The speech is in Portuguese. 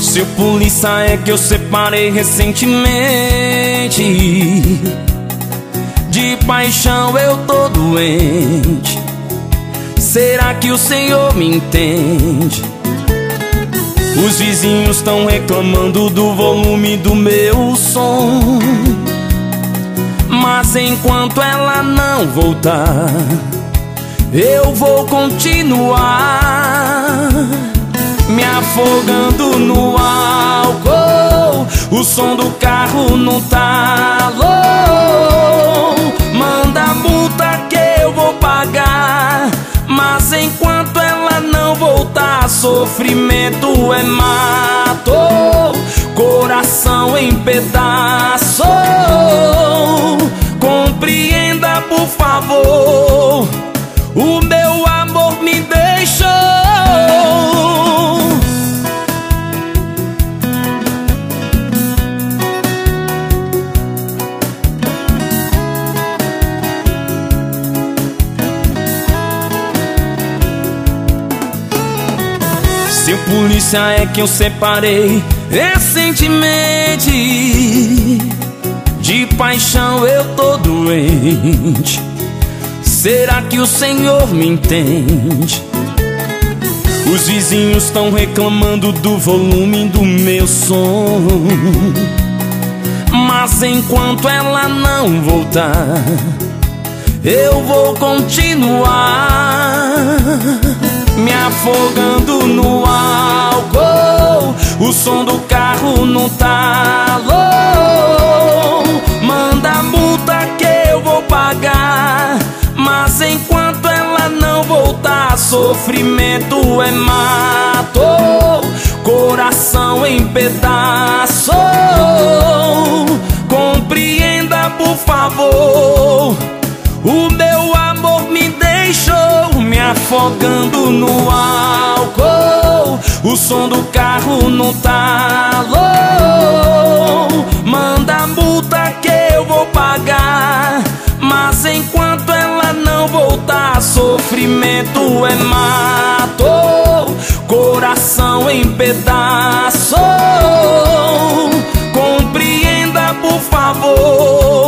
Seu polícia é que eu separei recentemente. De paixão eu tô doente. Será que o Senhor me entende? Os vizinhos estão reclamando do volume do meu som Mas enquanto ela não voltar Eu vou continuar Me afogando no álcool. O som do carro no talo. Manda a multa que eu vou pagar Mas enquanto ela não voltar Sofrimento é mato. Coração em pedaço deixou Seu polícia é que eu separei recentemente De paixão eu tô doente Será que o Senhor me entende? Os vizinhos estão reclamando do volume do meu som. Mas enquanto ela não voltar Eu vou continuar me afogando no álcool. O som do carro no talo enquanto ela não voltar Sofrimento é mato Coração em pedaço. Compreenda por favor O meu amor me deixou me afogando no álcool. O som do carro no talo Sofrimento é mato Coração em pedaço. Compreenda por favor